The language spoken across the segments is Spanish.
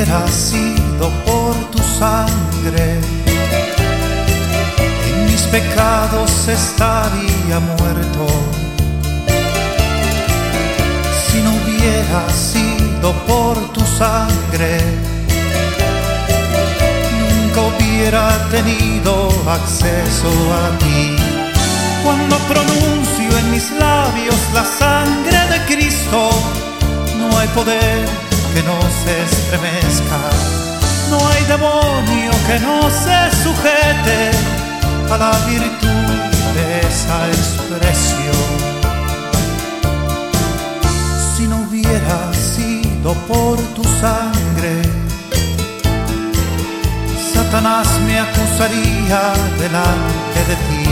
hubiera sido por tu sangre, en mis pecados estaría muerto. Si no hubiera sido por tu sangre, nunca hubiera tenido acceso a ti. Cuando pronuncio en mis labios la sangre de Cristo, no hay poder se estremezca, no hay demonio que no se sujete a la virtud de esa expresión. Si no hubiera sido por tu sangre, Satanás me acusaría delante de ti.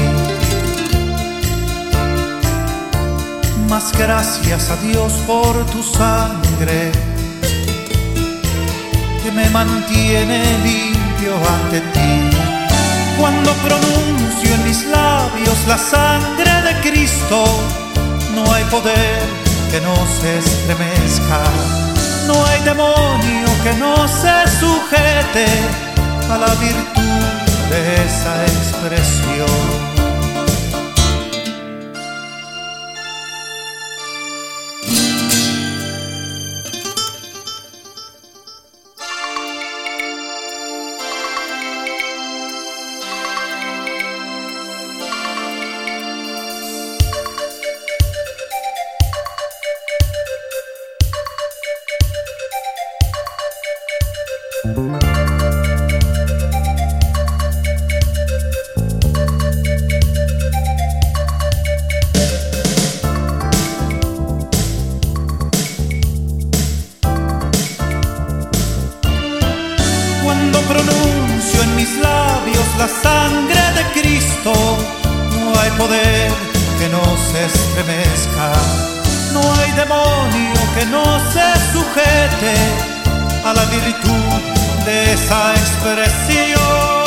Mas gracias a Dios por tu sangre me mantiene limpio ante ti. Cuando pronuncio en mis labios la sangre de Cristo, no hay poder que no se estremezca, no hay demonio que no se sujete a la virtud de esa expresión. No hay demonio que no se sujete a la virtud de esa expresión.